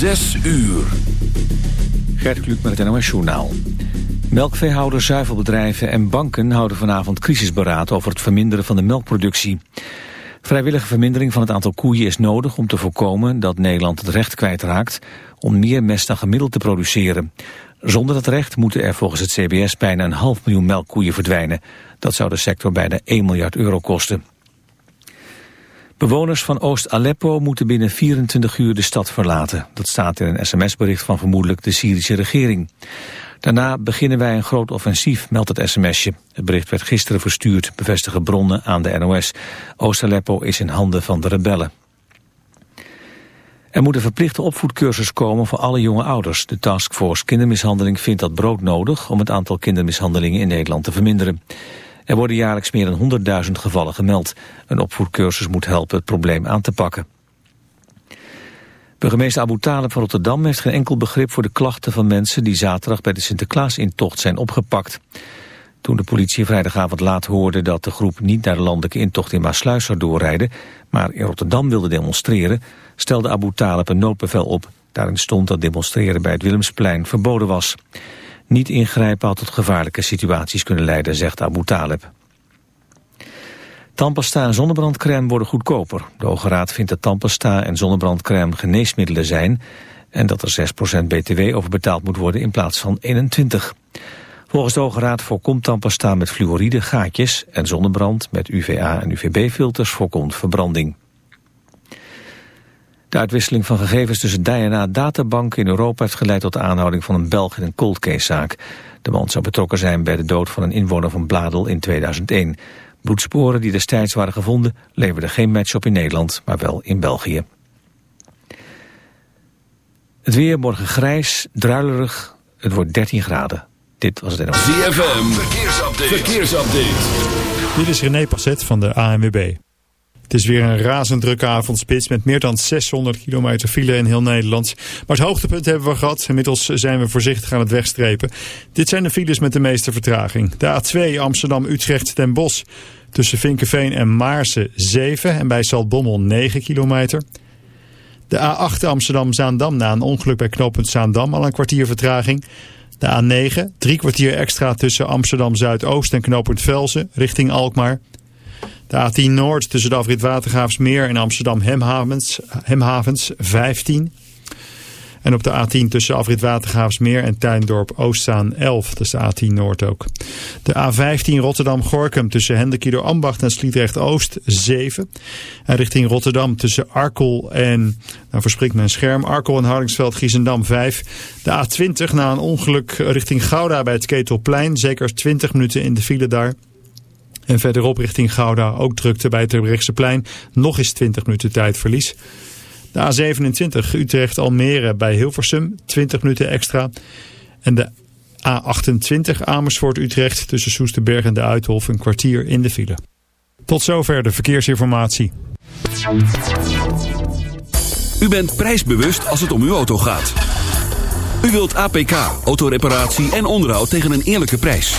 Zes uur. Gert Kluk met het NOS Journaal. Melkveehouders, zuivelbedrijven en banken houden vanavond crisisberaad over het verminderen van de melkproductie. Vrijwillige vermindering van het aantal koeien is nodig om te voorkomen dat Nederland het recht kwijtraakt om meer mest dan gemiddeld te produceren. Zonder dat recht moeten er volgens het CBS bijna een half miljoen melkkoeien verdwijnen. Dat zou de sector bijna 1 miljard euro kosten. Bewoners van Oost-Aleppo moeten binnen 24 uur de stad verlaten. Dat staat in een sms-bericht van vermoedelijk de Syrische regering. Daarna beginnen wij een groot offensief, meldt het sms'je. Het bericht werd gisteren verstuurd, bevestigen bronnen aan de NOS. Oost-Aleppo is in handen van de rebellen. Er moet een verplichte opvoedcursus komen voor alle jonge ouders. De taskforce kindermishandeling vindt dat brood nodig... om het aantal kindermishandelingen in Nederland te verminderen. Er worden jaarlijks meer dan 100.000 gevallen gemeld. Een opvoedcursus moet helpen het probleem aan te pakken. Burgemeester Abu Talib van Rotterdam heeft geen enkel begrip voor de klachten van mensen die zaterdag bij de Sinterklaasintocht zijn opgepakt. Toen de politie vrijdagavond laat hoorde dat de groep niet naar de landelijke intocht in Maasluis zou doorrijden, maar in Rotterdam wilde demonstreren, stelde Abu Talib een noodbevel op. Daarin stond dat demonstreren bij het Willemsplein verboden was. Niet ingrijpen had tot gevaarlijke situaties kunnen leiden, zegt Abu Talib. Tandpasta en zonnebrandcrème worden goedkoper. De Hoge Raad vindt dat tandpasta en zonnebrandcrème geneesmiddelen zijn... en dat er 6% btw over betaald moet worden in plaats van 21. Volgens de Hoge Raad voorkomt tandpasta met fluoride gaatjes... en zonnebrand met UVA en UVB-filters voorkomt verbranding. De uitwisseling van gegevens tussen DNA-databanken in Europa heeft geleid tot de aanhouding van een Belg in een cold case zaak. De man zou betrokken zijn bij de dood van een inwoner van Bladel in 2001. Bloedsporen die destijds waren gevonden leverden geen match op in Nederland, maar wel in België. Het weer morgen grijs, druilerig, het wordt 13 graden. Dit was het NOS. ZFM, verkeersupdate. verkeersupdate. Dit is René Passet van de ANWB. Het is weer een razend drukke avondspits met meer dan 600 kilometer file in heel Nederland. Maar het hoogtepunt hebben we gehad. Inmiddels zijn we voorzichtig aan het wegstrepen. Dit zijn de files met de meeste vertraging. De A2 Amsterdam-Utrecht ten Bosch. Tussen Vinkenveen en Maarsen 7 en bij Zaltbommel 9 kilometer. De A8 Amsterdam-Zaandam na een ongeluk bij knooppunt Zaandam al een kwartier vertraging. De A9, drie kwartier extra tussen Amsterdam-Zuidoost en knooppunt Velzen richting Alkmaar. De A10 Noord tussen de afrit Watergraafsmeer en Amsterdam Hemhavens, Hemhavens 15. En op de A10 tussen afrit Watergraafsmeer en Tuindorp Oostzaan 11. Dat is de A10 Noord ook. De A15 Rotterdam-Gorkum tussen Hendekido Ambacht en Sliedrecht-Oost 7. En richting Rotterdam tussen Arkel en, nou verspringt mijn scherm, Arkel en Hardingsveld-Giezendam 5. De A20 na een ongeluk richting Gouda bij het Ketelplein. Zeker 20 minuten in de file daar. En verderop richting Gouda ook drukte bij het plein Nog eens 20 minuten tijdverlies. De A27 Utrecht-Almere bij Hilversum 20 minuten extra. En de A28 Amersfoort-Utrecht tussen Soesterberg en de Uithof een kwartier in de file. Tot zover de verkeersinformatie. U bent prijsbewust als het om uw auto gaat. U wilt APK, autoreparatie en onderhoud tegen een eerlijke prijs.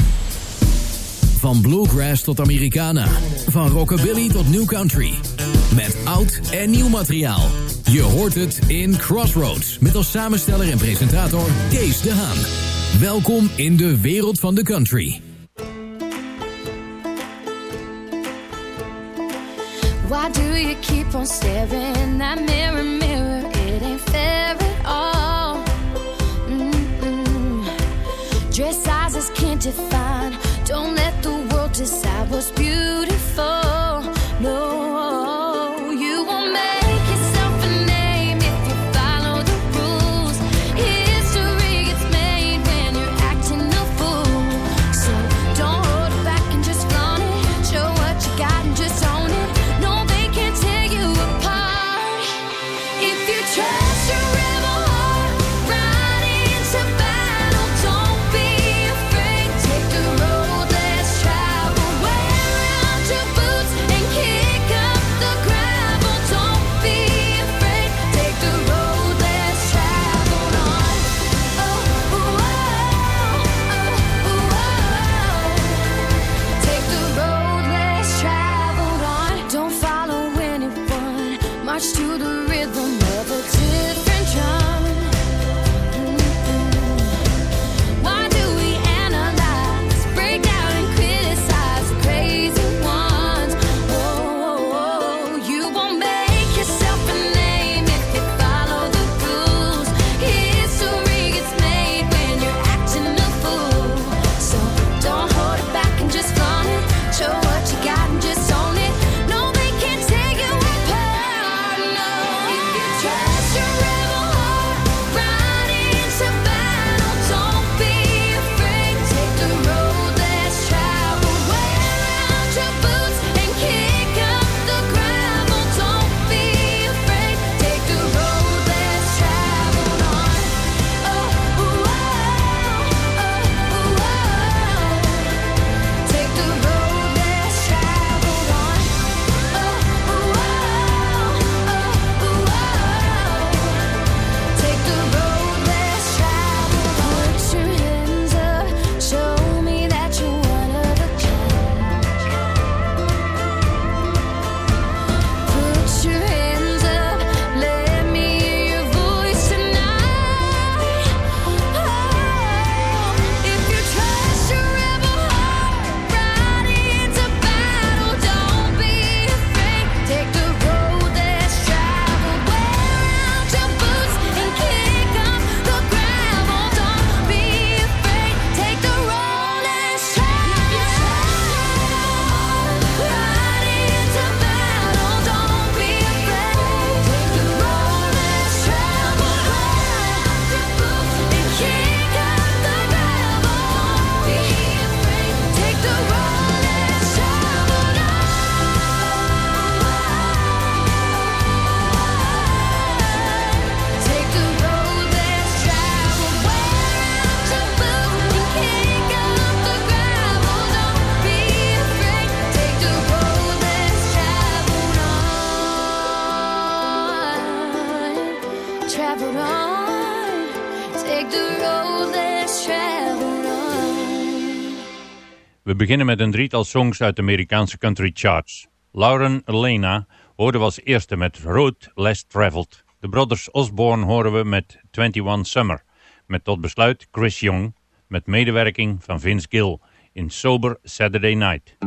Van bluegrass tot Americana. Van rockabilly tot new country. Met oud en nieuw materiaal. Je hoort het in Crossroads. Met als samensteller en presentator Kees de Haan. Welkom in de wereld van de country. Why do you keep on staring that mirror. It ain't fair at all. Dress sizes can't. beginnen met een drietal songs uit de Amerikaanse country charts. Lauren Elena hoorden we als eerste met Road Less Traveled. De Brothers Osborne horen we met 21 Summer. Met tot besluit Chris Young met medewerking van Vince Gill in Sober Saturday Night.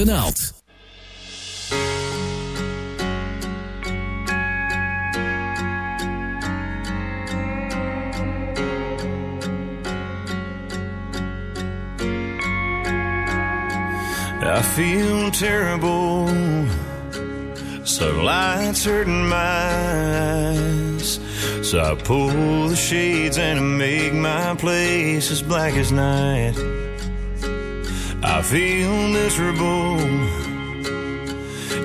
De naald. I feel terrible. Sunlight's hurting my eyes. So I pull the shades and make my place as black as night. Feel miserable.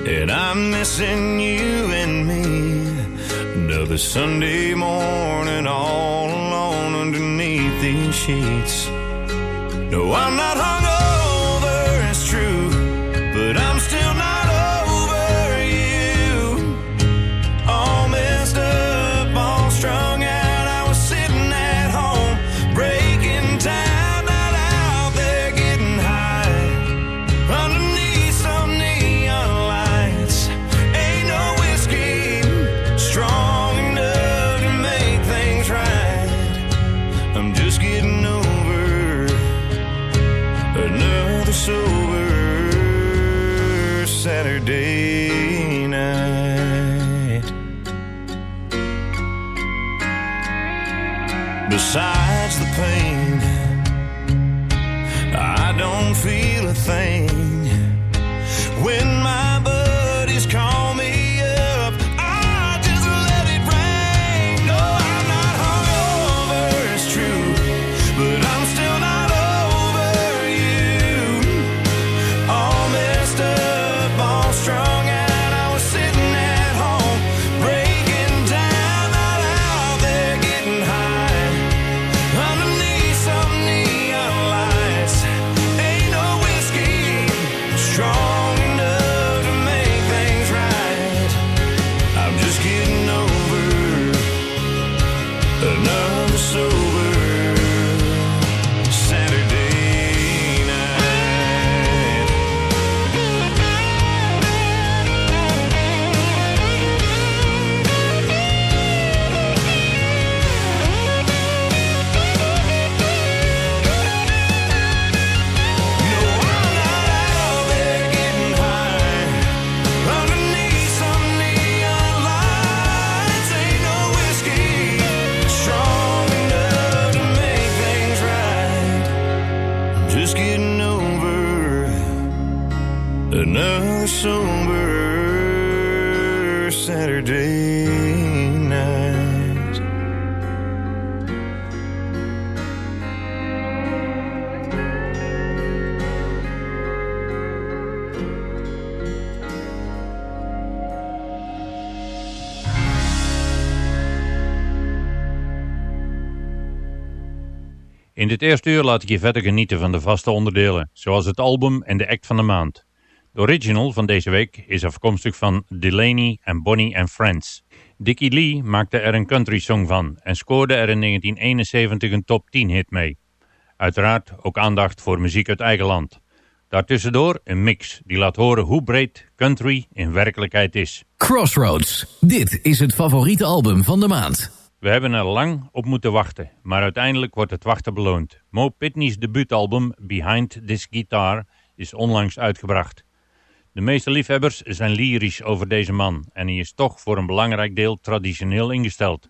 And I'm missing you and me. Another Sunday morning all alone underneath these sheets. No, I'm not hungover, In dit eerste uur laat ik je verder genieten van de vaste onderdelen, zoals het album en de act van de maand. De original van deze week is afkomstig van Delaney en Bonnie and Friends. Dickie Lee maakte er een country song van en scoorde er in 1971 een top 10 hit mee. Uiteraard ook aandacht voor muziek uit eigen land. Daartussendoor een mix die laat horen hoe breed country in werkelijkheid is. Crossroads. Dit is het favoriete album van de maand. We hebben er lang op moeten wachten, maar uiteindelijk wordt het wachten beloond. Mo Pitney's debuutalbum Behind This Guitar is onlangs uitgebracht. De meeste liefhebbers zijn lyrisch over deze man en hij is toch voor een belangrijk deel traditioneel ingesteld.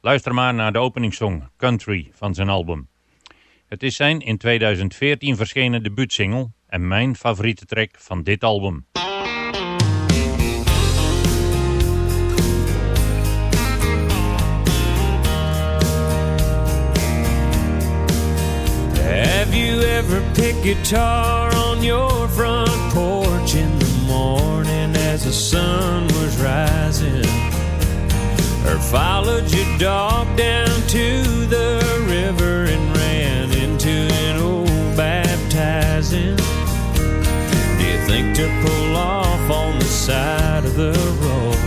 Luister maar naar de openingssong Country van zijn album. Het is zijn in 2014 verschenen debuutsingle en mijn favoriete track van dit album. Have you ever picked guitar on your front porch in morning as the sun was rising? Or followed your dog down to the river and ran into an old baptizing? Do you think to pull off on the side of the road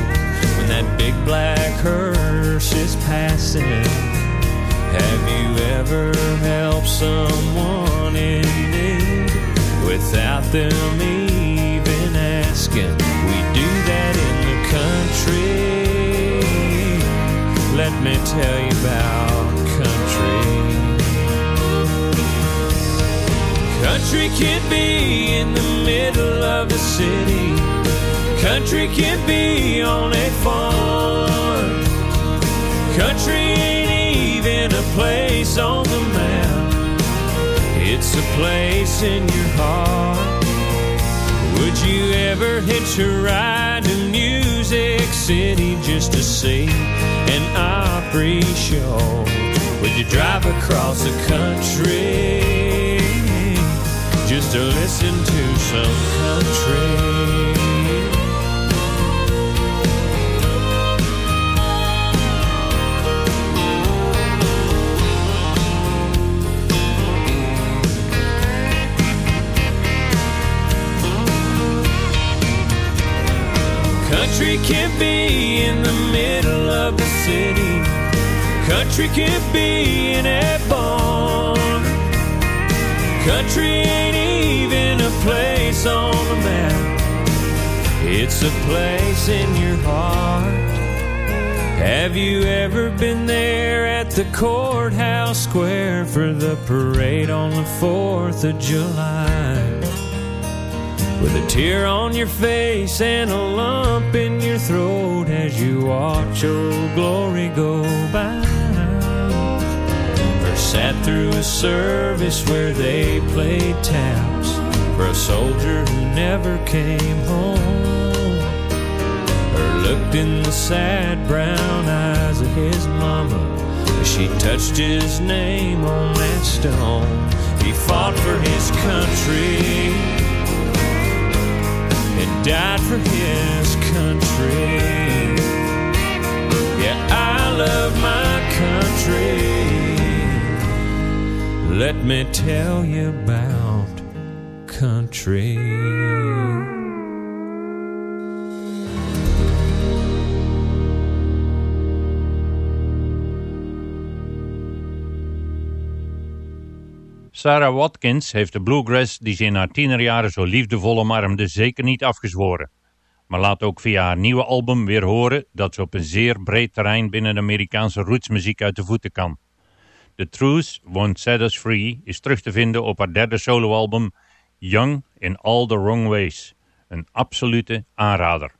when that big black hearse is passing? Have you ever helped someone in need without them even tell you about country. Country can be in the middle of the city. Country can be on a farm. Country ain't even a place on the map. It's a place in your heart. You ever hitch a ride to Music City just to see an Opry show? Would you drive across the country just to listen to some country? Country can be in the middle of the city. Country can be in a barn. Country ain't even a place on the map. It's a place in your heart. Have you ever been there at the courthouse square for the parade on the 4th of July? With a tear on your face and a lump in your throat as you watch old glory go by. Or sat through a service where they played taps for a soldier who never came home. Or looked in the sad brown eyes of his mama as she touched his name on that stone. He fought for his country and died for his country. Yeah, I love my country. Let me tell you about country. Sarah Watkins heeft de bluegrass die ze in haar tienerjaren zo liefdevol omarmde zeker niet afgezworen. Maar laat ook via haar nieuwe album weer horen dat ze op een zeer breed terrein binnen de Amerikaanse rootsmuziek uit de voeten kan. The Truth Won't Set Us Free is terug te vinden op haar derde soloalbum Young in All the Wrong Ways. Een absolute aanrader.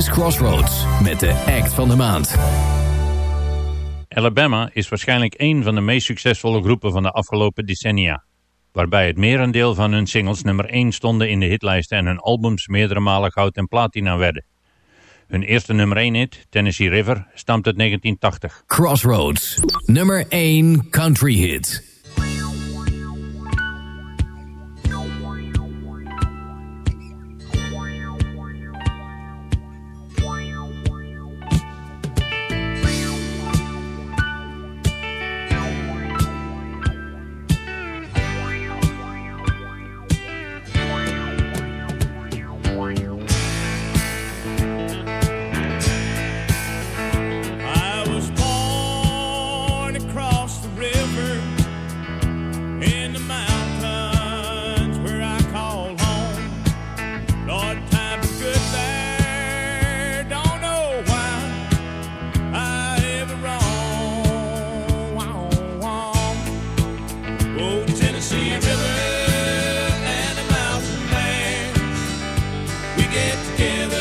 Is Crossroads met de act van de maand. Alabama is waarschijnlijk een van de meest succesvolle groepen van de afgelopen decennia. Waarbij het merendeel van hun singles nummer 1 stonden in de hitlijsten en hun albums meerdere malen goud en platina werden. Hun eerste nummer 1 hit, Tennessee River, stamt uit 1980. Crossroads, nummer 1 country hit. Get together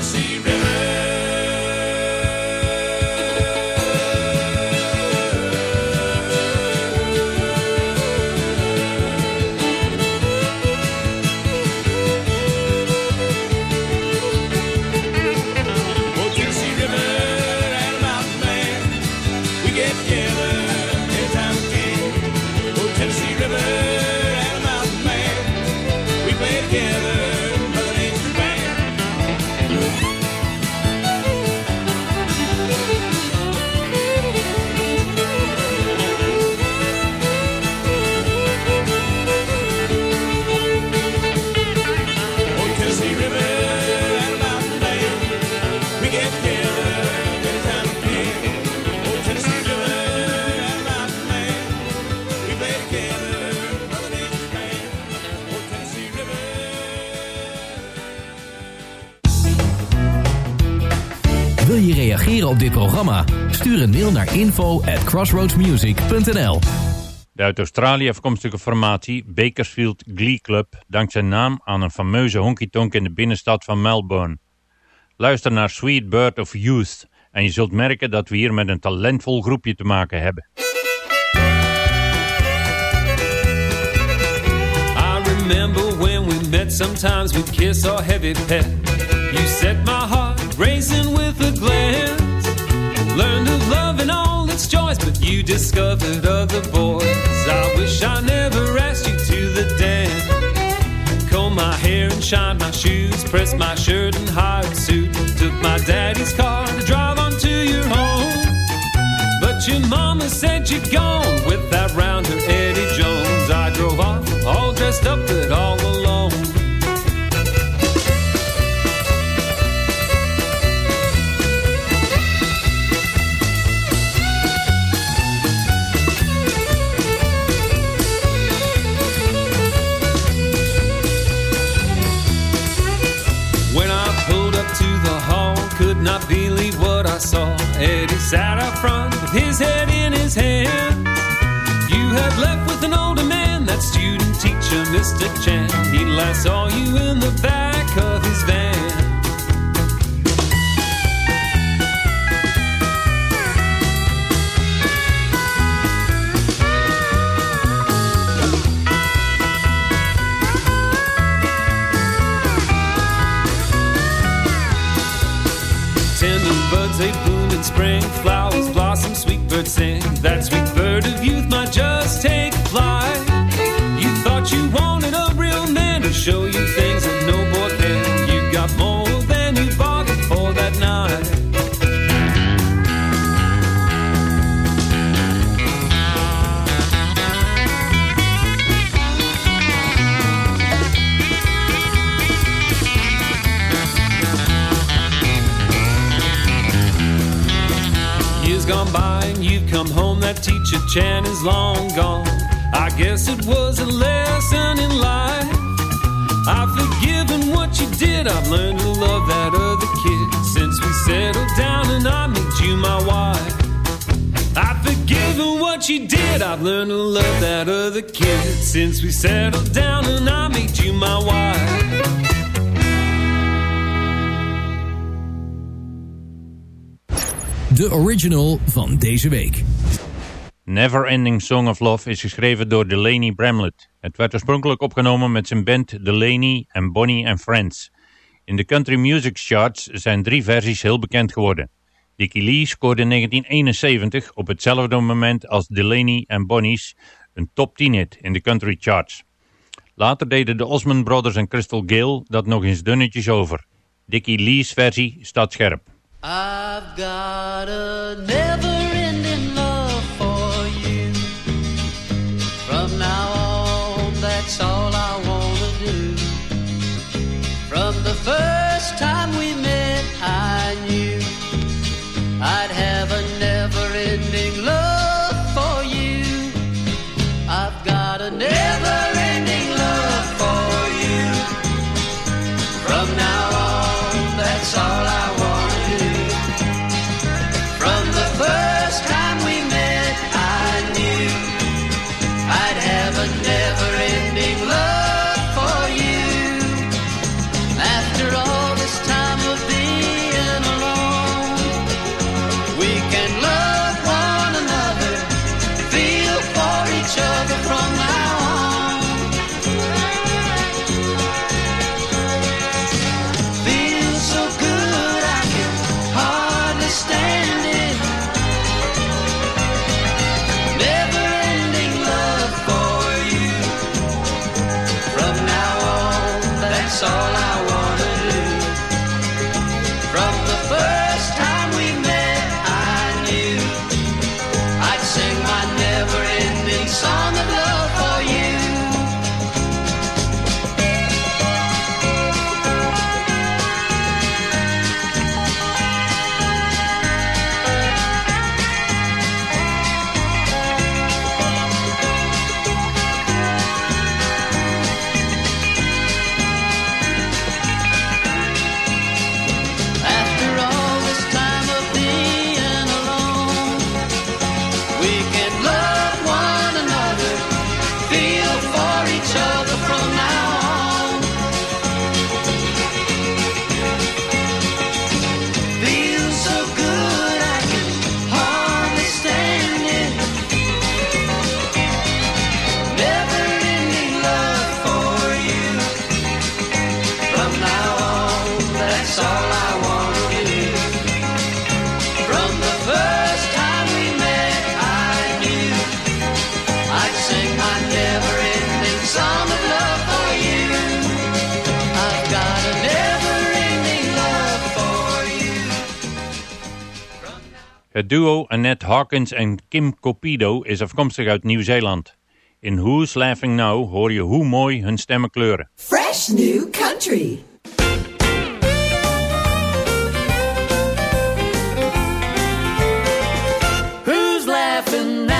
Tennessee River. Op dit programma? Stuur een mail naar info at crossroadsmusic.nl De uit Australië afkomstige formatie Bakersfield Glee Club dankt zijn naam aan een fameuze honky-tonk in de binnenstad van Melbourne. Luister naar Sweet Bird of Youth en je zult merken dat we hier met een talentvol groepje te maken hebben. I remember when we met, sometimes we'd kiss or heavy pet. You set my heart racing with a glance. Learned of love and all its joys, but you discovered other boys. I wish I never asked you to the dance. Comb my hair and shine my shoes, press my shirt and hired suit. Took my daddy's car to drive on to your home. But your mama said you'd gone with sat up front with his head in his hand. You had left with an older man, that student teacher, Mr. Chan. He last saw you in the back of his van. They bloom in spring, flowers blossom, sweet birds sing. That sweet bird of youth might just take flight. You thought you wanted a real man to show you things teacher Chan is long gone. I guess it was a lesson in life. I've forgiven what you did, I've learned to love that other kid. Since we settled down and I made you my wife. I've forgiven what you did, I've learned to love that other kid. Since we settled down and I made you my wife. De original van deze week. Never Ending Song of Love is geschreven door Delaney Bramlett. Het werd oorspronkelijk opgenomen met zijn band Delaney and Bonnie and Friends. In de country music charts zijn drie versies heel bekend geworden. Dickie Lee scoorde in 1971 op hetzelfde moment als Delaney and Bonnie's een top 10 hit in de country charts. Later deden de Osmond Brothers en Crystal Gale dat nog eens dunnetjes over. Dickie Lee's versie staat scherp. I've got a never-ending time we met, I knew I'd have Het duo Annette Hawkins en Kim Copido is afkomstig uit Nieuw-Zeeland. In Who's Laughing Now hoor je hoe mooi hun stemmen kleuren. Fresh new country. Who's laughing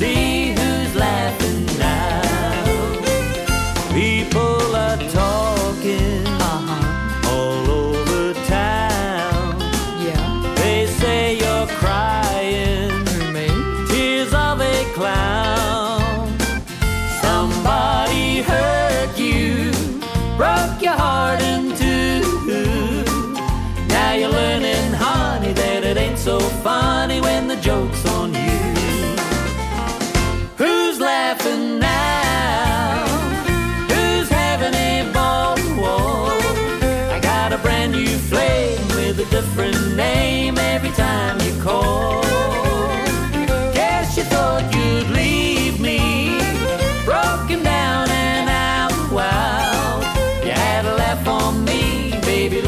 see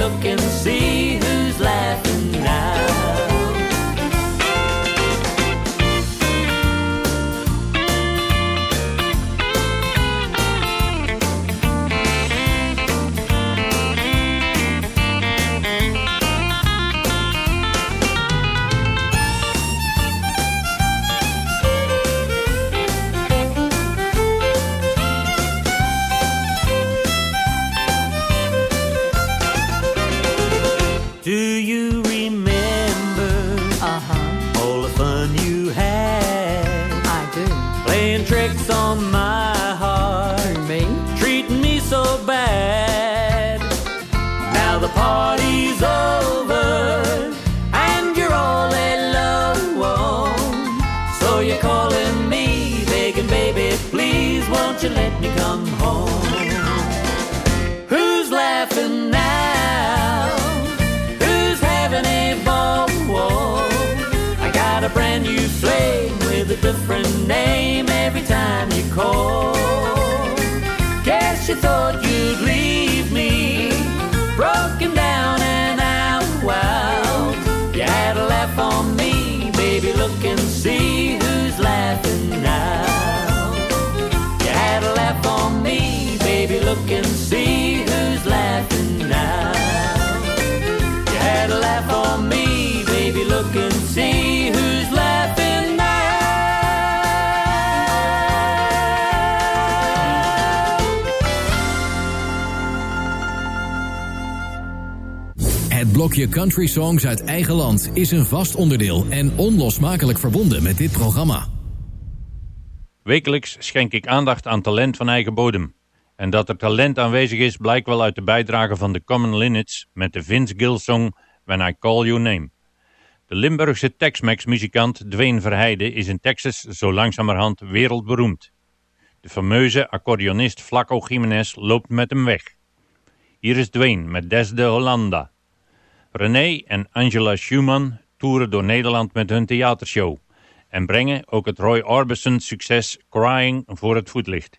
look and see who's laughing. Look and see who's laughing now. Het blokje country songs uit eigen land is een vast onderdeel en onlosmakelijk verbonden met dit programma. Wekelijks schenk ik aandacht aan talent van eigen bodem. En dat er talent aanwezig is blijkt wel uit de bijdrage van de Common Linnets met de Vince Gill song When I Call Your Name. De Limburgse Tex-Mex muzikant Dwayne Verheide is in Texas zo langzamerhand wereldberoemd. De fameuze accordeonist Flaco Jiménez loopt met hem weg. Hier is Dwayne met Des de Hollanda. René en Angela Schumann toeren door Nederland met hun theatershow en brengen ook het Roy Orbison succes Crying voor het voetlicht.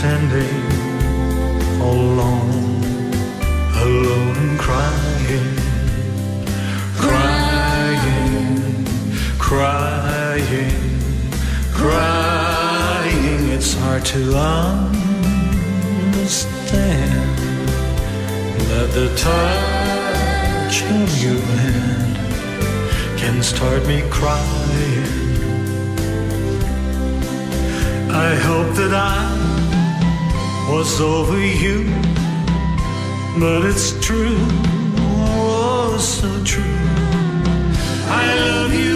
Standing all alone, alone and crying, crying, crying, crying. It's hard to understand that the touch of your hand can start me crying. I hope that I was over you, but it's true, oh, so true. I love you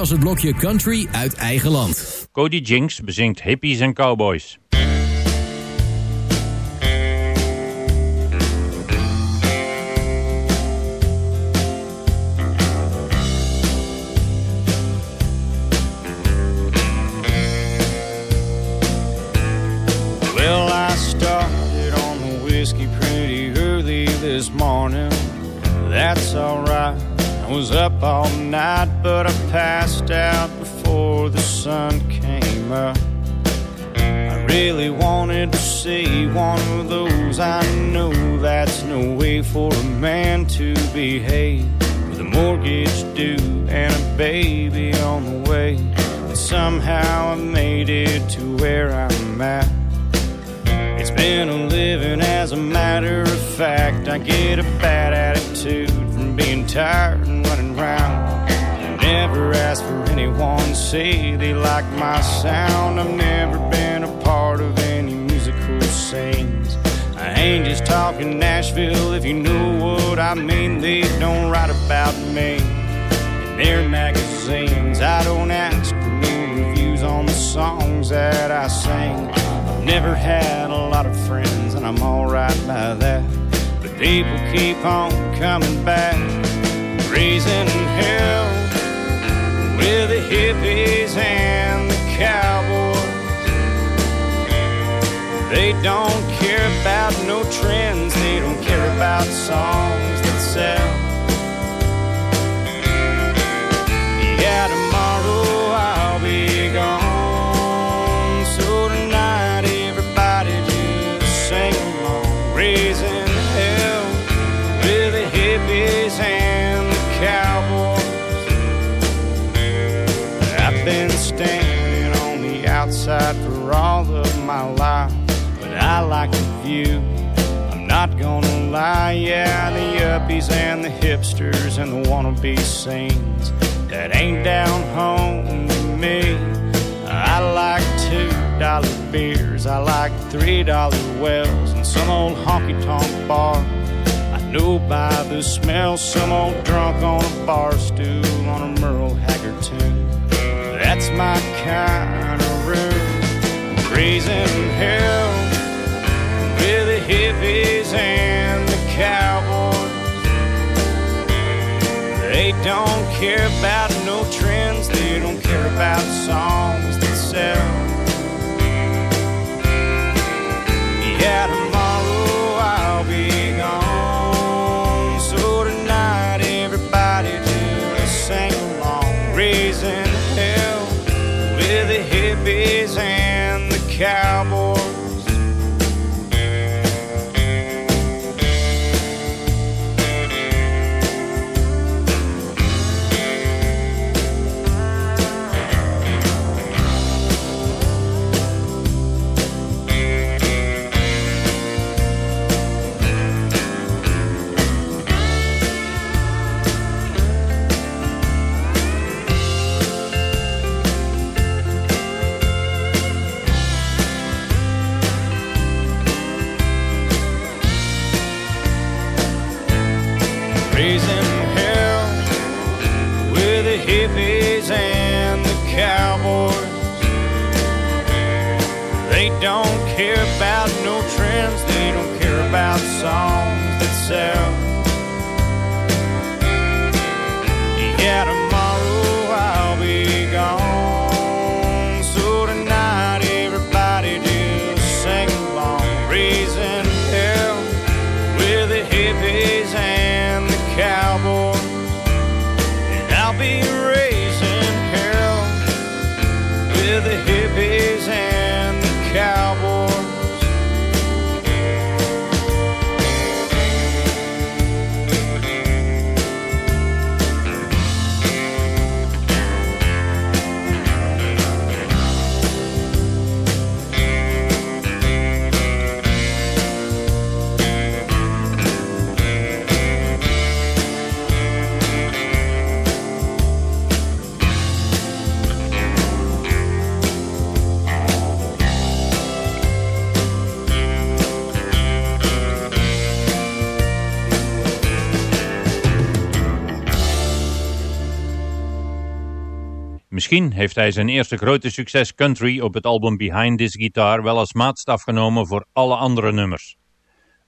was het blokje Country uit eigen land. Cody Jinks bezingt hippies en cowboys. Well, I started on the whiskey pretty early this morning. That's alright. Was up all night, but I passed out before the sun came up. I really wanted to see one of those. I know that's no way for a man to behave. With a mortgage due and a baby on the way. But somehow I made it to where I'm at. It's been a living as a matter of fact. I get a bad attitude from being tired I never ask for anyone, to say they like my sound. I've never been a part of any musical scenes. I ain't just talking Nashville if you know what I mean. They don't write about me in their magazines. I don't ask for new reviews on the songs that I sing. I've never had a lot of friends, and I'm alright by that. But people keep on coming back, raising hell with the hippies and the cowboys. They don't care about no trends, they don't care about songs that sell. I like the view. I'm not gonna lie, yeah, the yuppies and the hipsters and the wannabe scenes that ain't down home to me. I like two dollar beers, I like three dollar wells, and some old honky tonk bar. I know by the smell some old drunk on a bar stool on a Merle Haggard tune. That's my kind of room. Raising hell with the hippies and the cowboys. They don't care about no trends, they don't care about songs that sell. Yeah, tomorrow I'll be gone. So tonight, everybody just sing along. Raising hell with the hippies and the. Down. Misschien heeft hij zijn eerste grote succes country op het album Behind This Guitar wel als maatstaf genomen voor alle andere nummers.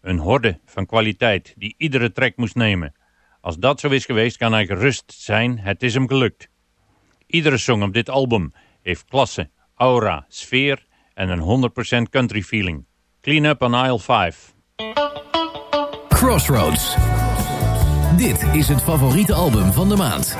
Een horde van kwaliteit die iedere track moest nemen. Als dat zo is geweest kan hij gerust zijn, het is hem gelukt. Iedere song op dit album heeft klasse, aura, sfeer en een 100% country feeling. Clean Up on Aisle 5. Crossroads. Dit is het favoriete album van de maand.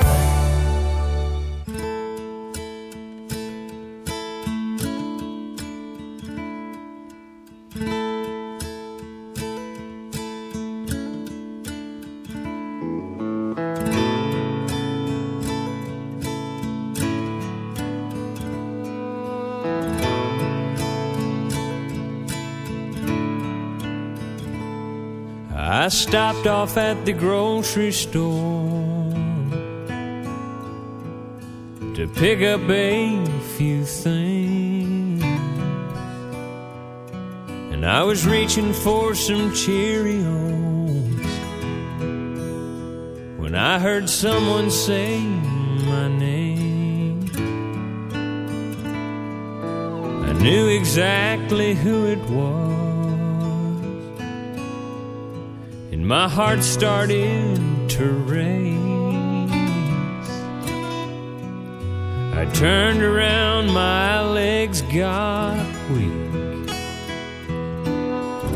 Stopped off at the grocery store to pick up a few things. And I was reaching for some Cheerios when I heard someone say my name. I knew exactly who it was. My heart started to race. I turned around, my legs got weak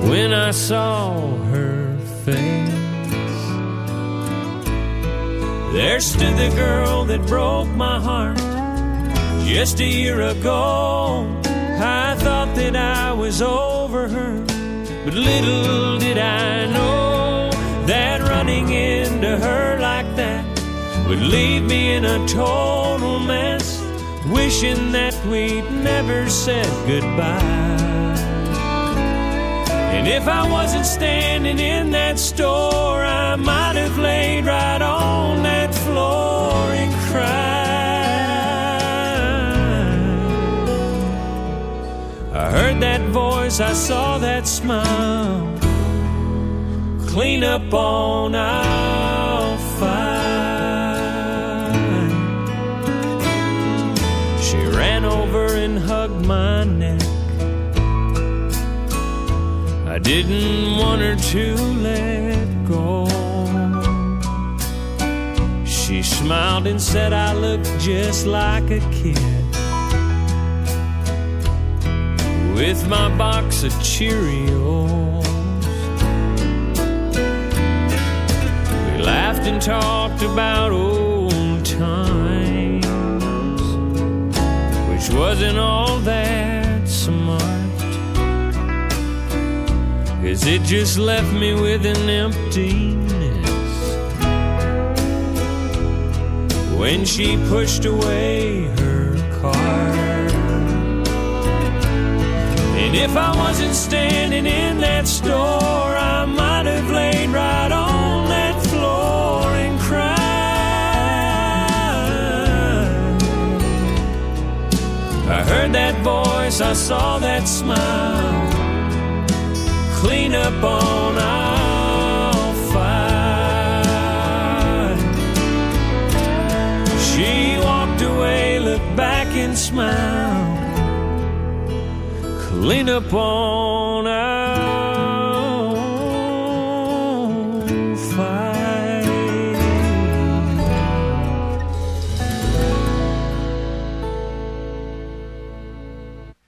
when I saw her face. There stood the girl that broke my heart just a year ago. I thought that I was over her, but little did I know that running into her like that would leave me in a total mess, wishing that we'd never said goodbye. And if I wasn't standing in that store, I might have laid right on that floor and cried. I heard that voice, I saw that smile clean up on five. She ran over and hugged my neck. I didn't want her to let go. She smiled and said I looked just like a kid. With my box of Cheerios. And talked about old times, which wasn't all that smart. Cause it just left me with an emptiness when she pushed away her car. And if I wasn't standing in that store, I might have laid right on I heard that voice, I saw that smile. Clean up on aisle five. She walked away, looked back and smiled. Clean up on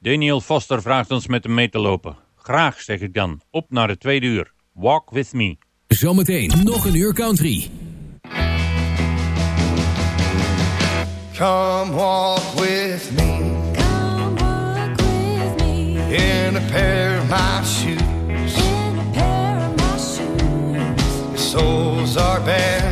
Daniel Foster vraagt ons met hem mee te lopen. Graag, zeg ik dan. Op naar het tweede uur. Walk with me. Zometeen nog een uur country. Come walk with me. In a pair of my shoes. Your soles are bare.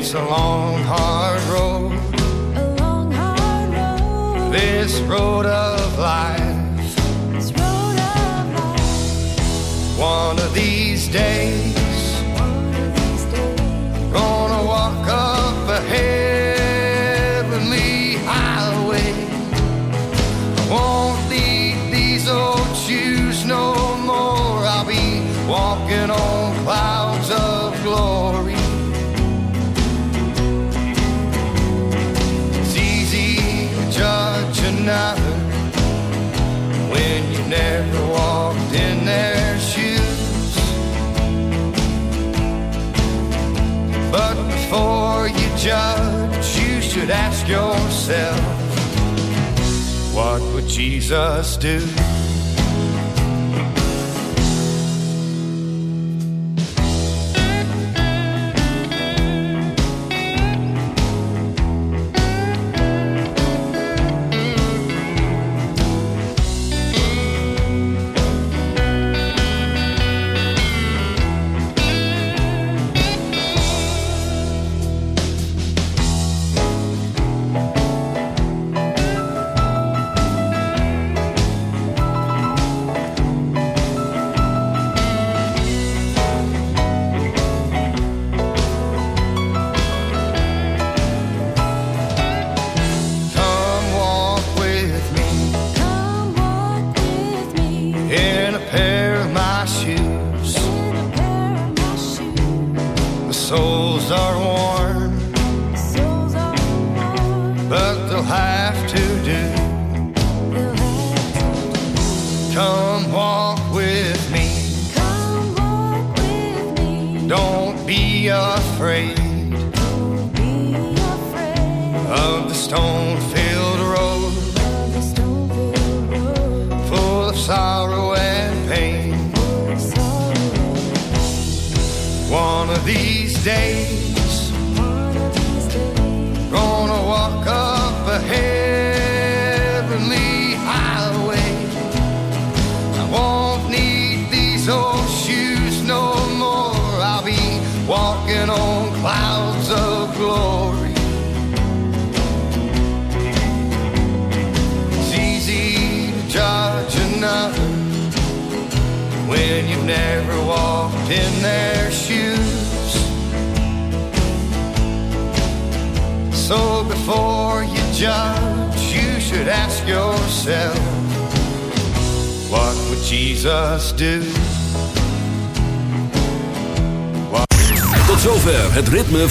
It's a long, hard road. A long, hard road. This road of life. This road of life. One of these days, never walked in their shoes. But before you judge, you should ask yourself, what would Jesus do?